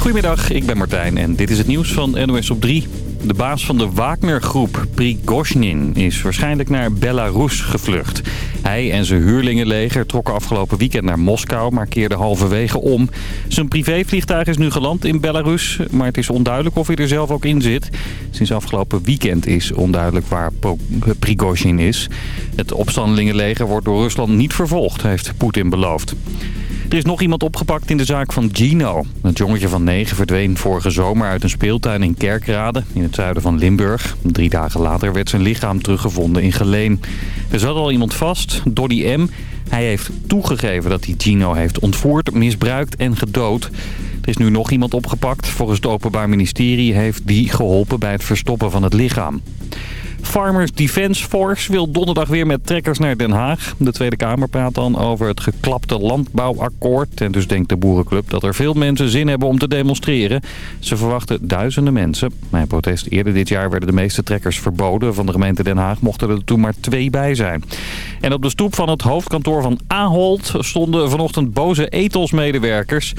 Goedemiddag, ik ben Martijn en dit is het nieuws van NOS op 3. De baas van de Wagner-groep, Prigozhin, is waarschijnlijk naar Belarus gevlucht. Hij en zijn huurlingenleger trokken afgelopen weekend naar Moskou, maar keerden halverwege om. Zijn privévliegtuig is nu geland in Belarus, maar het is onduidelijk of hij er zelf ook in zit. Sinds afgelopen weekend is onduidelijk waar Prigozhin is. Het opstandelingenleger wordt door Rusland niet vervolgd, heeft Poetin beloofd. Er is nog iemand opgepakt in de zaak van Gino. Het jongetje van negen verdween vorige zomer uit een speeltuin in Kerkrade in het zuiden van Limburg. Drie dagen later werd zijn lichaam teruggevonden in Geleen. Er zat al iemand vast, Doddy M. Hij heeft toegegeven dat hij Gino heeft ontvoerd, misbruikt en gedood. Er is nu nog iemand opgepakt. Volgens het Openbaar Ministerie heeft die geholpen bij het verstoppen van het lichaam. Farmers Defence Force wil donderdag weer met trekkers naar Den Haag. De Tweede Kamer praat dan over het geklapte landbouwakkoord. En dus denkt de boerenclub dat er veel mensen zin hebben om te demonstreren. Ze verwachten duizenden mensen. Bij een protest eerder dit jaar werden de meeste trekkers verboden. Van de gemeente Den Haag mochten er toen maar twee bij zijn. En op de stoep van het hoofdkantoor van Ahold stonden vanochtend boze etelsmedewerkers.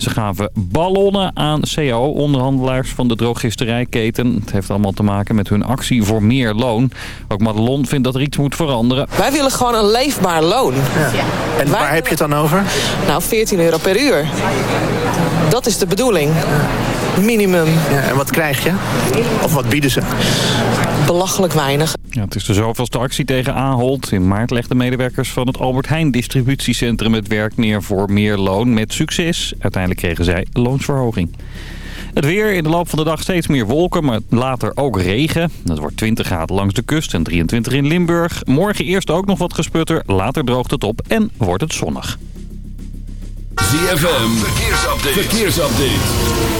Ze gaven ballonnen aan cao-onderhandelaars van de drogisterijketen. Het heeft allemaal te maken met hun actie voor meer loon. Ook Madelon vindt dat er iets moet veranderen. Wij willen gewoon een leefbaar loon. Ja. En waar heb je het dan over? Nou, 14 euro per uur. Dat is de bedoeling. Minimum. Ja, en wat krijg je? Of wat bieden ze? Belachelijk weinig. Ja, het is de zoveelste actie tegen Ahold. In maart legden medewerkers van het Albert Heijn distributiecentrum het werk neer voor meer loon met succes. Uiteindelijk kregen zij loonsverhoging. Het weer in de loop van de dag steeds meer wolken, maar later ook regen. Het wordt 20 graden langs de kust en 23 in Limburg. Morgen eerst ook nog wat gesputter, later droogt het op en wordt het zonnig. ZFM, verkeersupdate. verkeersupdate.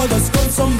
all those guns on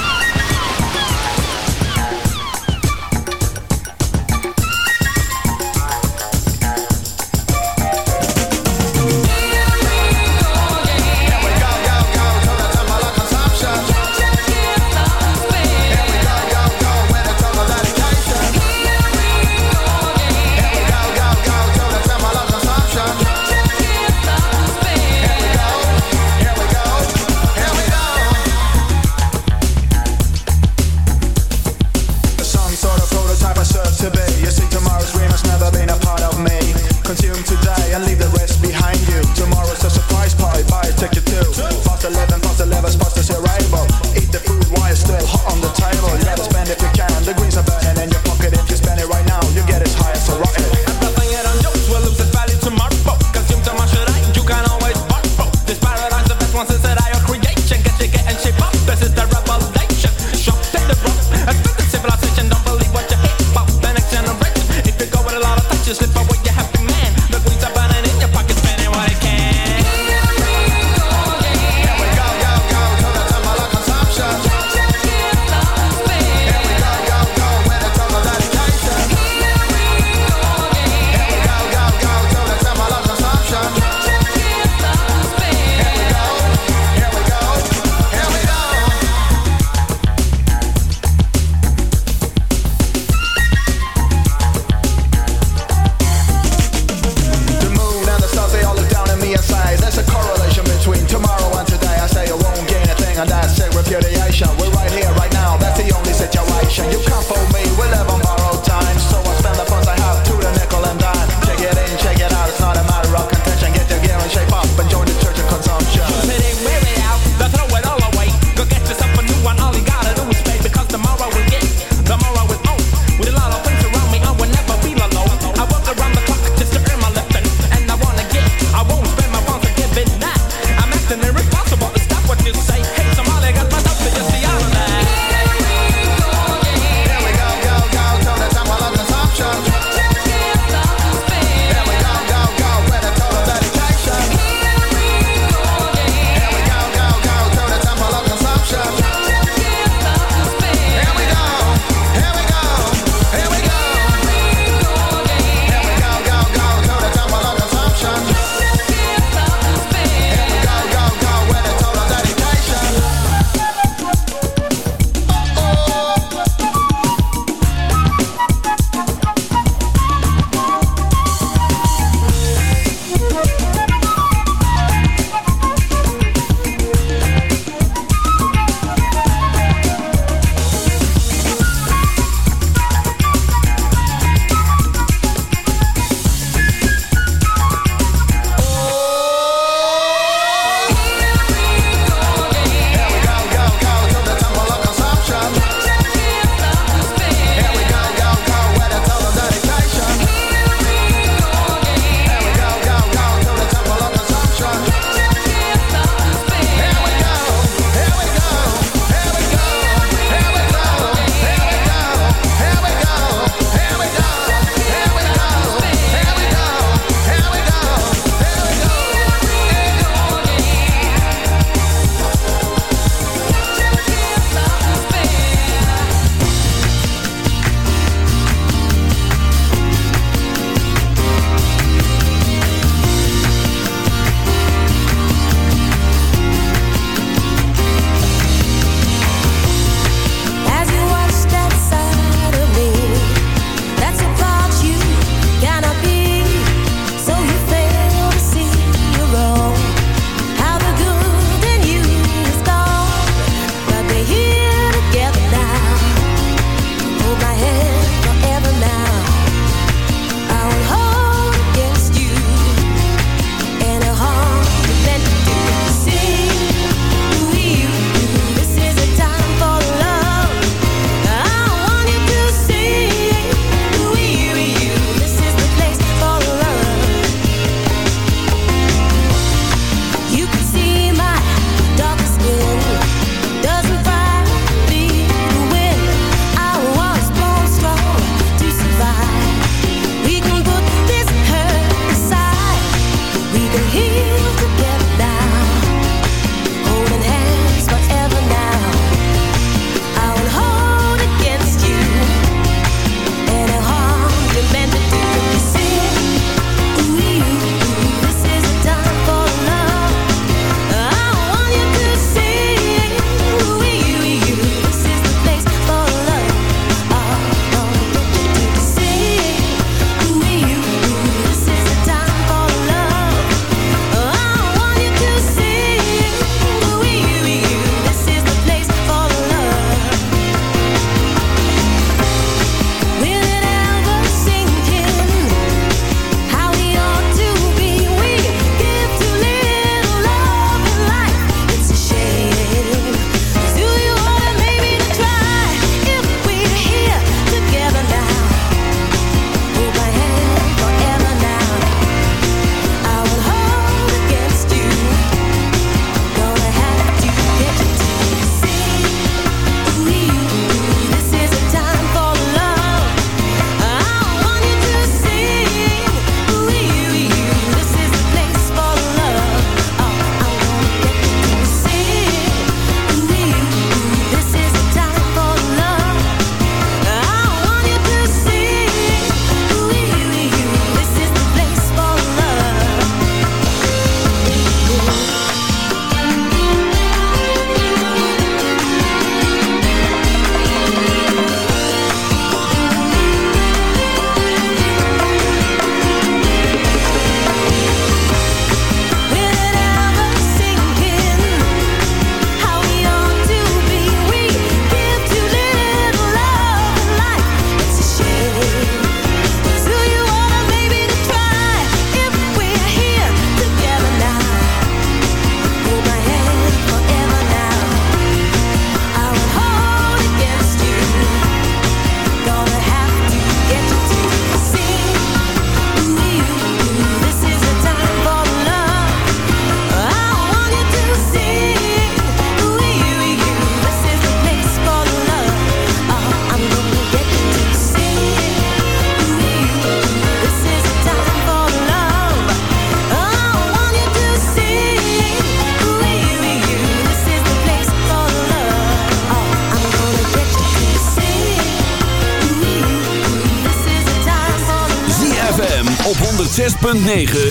106.9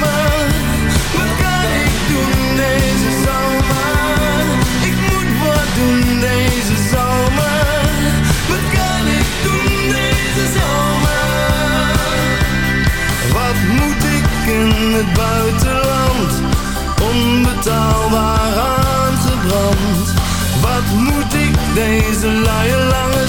het buitenland. Onbetaalbaar aangebrand. Wat moet ik deze luie lange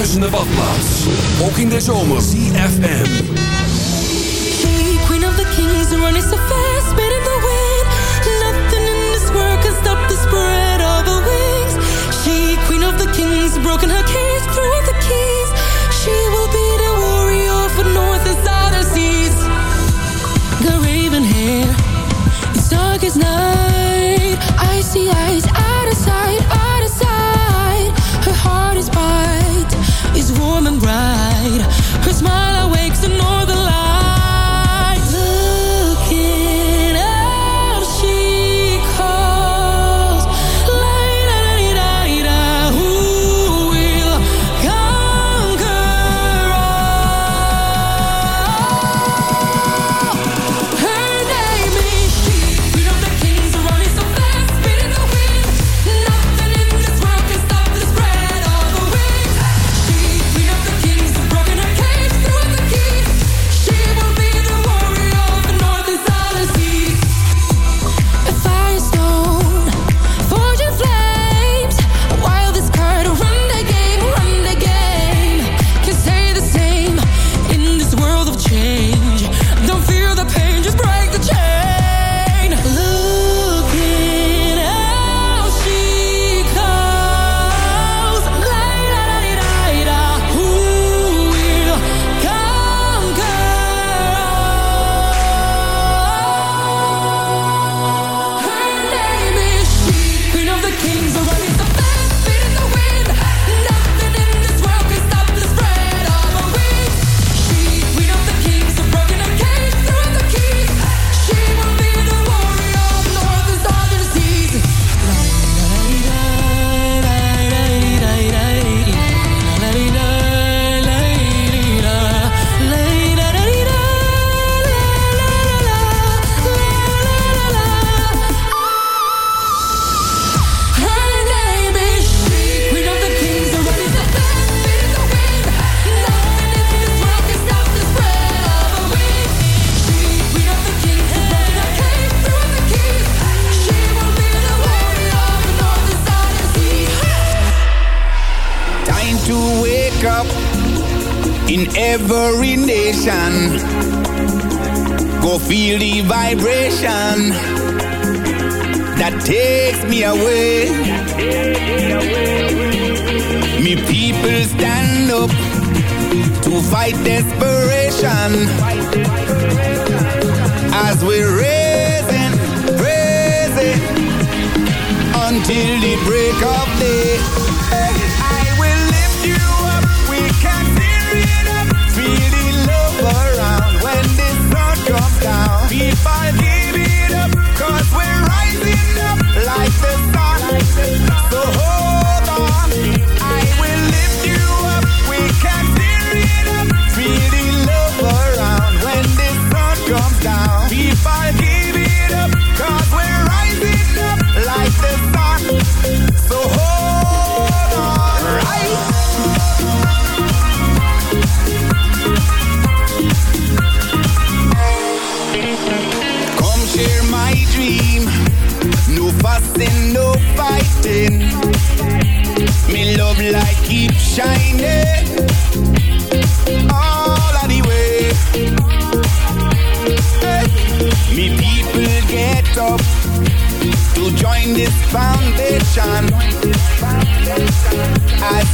Duizenden badplaats. Ook in de zomer. CFN.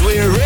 we're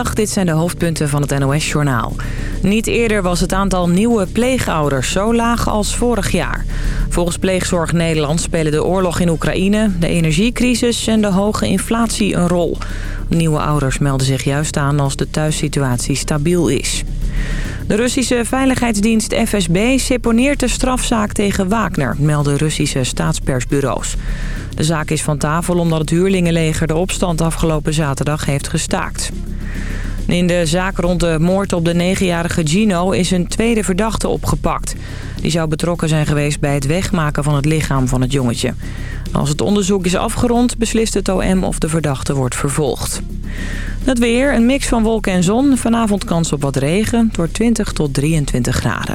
Dit zijn de hoofdpunten van het NOS-journaal. Niet eerder was het aantal nieuwe pleegouders zo laag als vorig jaar. Volgens Pleegzorg Nederland spelen de oorlog in Oekraïne, de energiecrisis en de hoge inflatie een rol. Nieuwe ouders melden zich juist aan als de thuissituatie stabiel is. De Russische veiligheidsdienst FSB seponeert de strafzaak tegen Wagner, melden Russische staatspersbureaus. De zaak is van tafel omdat het huurlingenleger de opstand afgelopen zaterdag heeft gestaakt. In de zaak rond de moord op de negenjarige Gino is een tweede verdachte opgepakt. Die zou betrokken zijn geweest bij het wegmaken van het lichaam van het jongetje. Als het onderzoek is afgerond, beslist het OM of de verdachte wordt vervolgd. Het weer, een mix van wolken en zon. Vanavond kans op wat regen, door 20 tot 23 graden.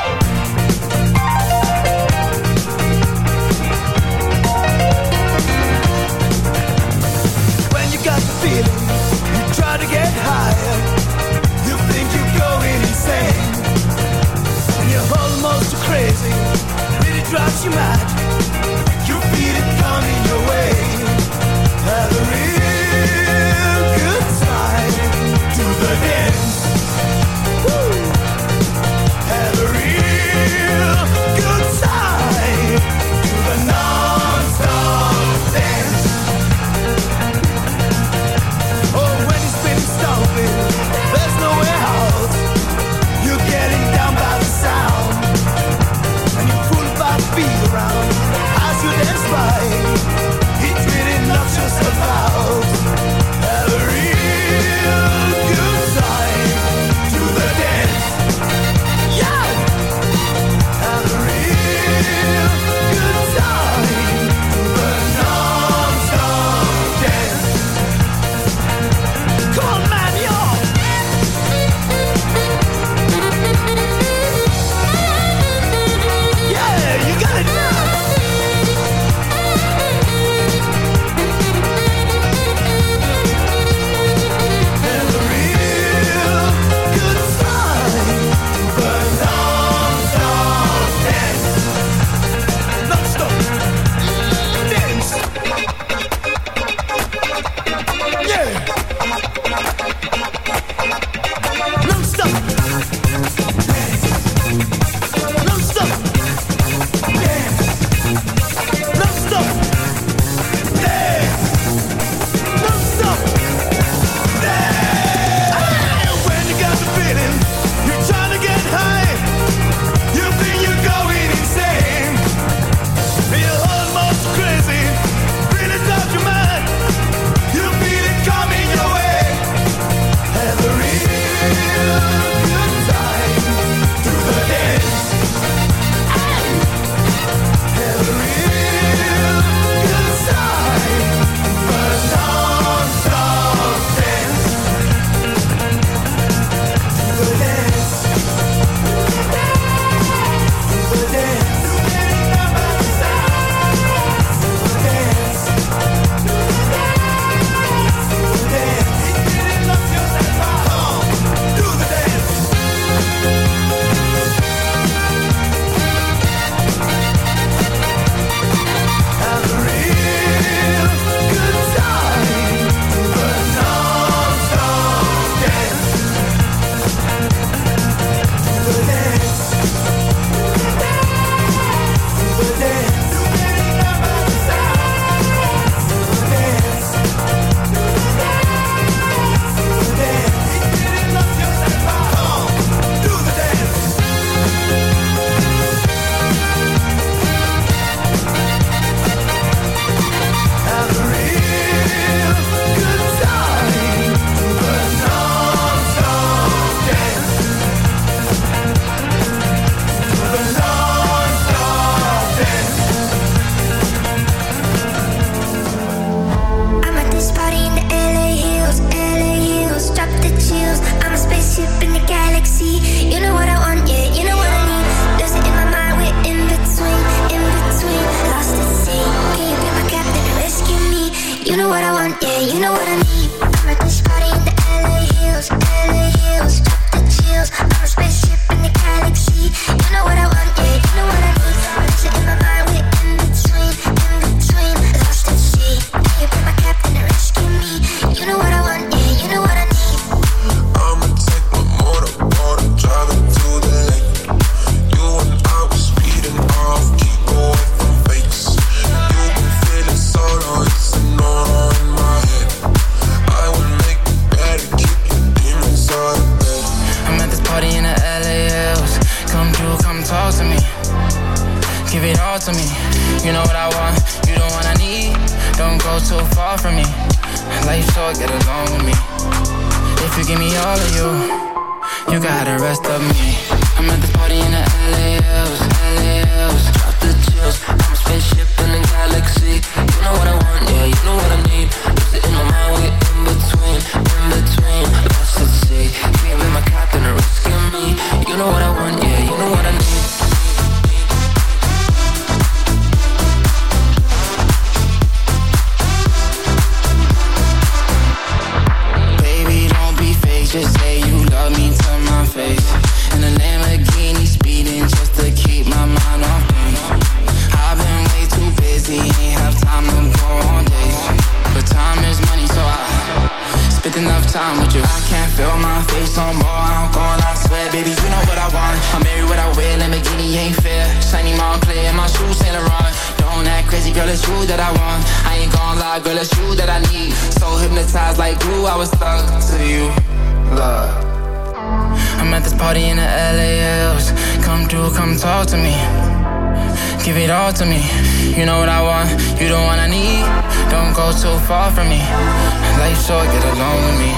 Life short, get along with me.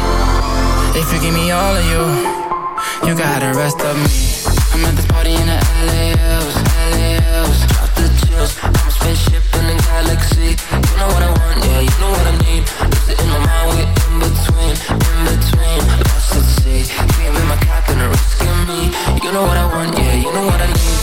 If you give me all of you, you got the rest of me. I'm at this party in the LAOs, LAOs. Drop the chills, I'm a spaceship in the galaxy. You know what I want, yeah, you know what I need. Lose it in my mind, we're in between, in between. Lost at sea, dream in my captain and risking me. You know what I want, yeah, you know what I need.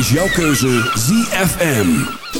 Is jouw keuze ZFM.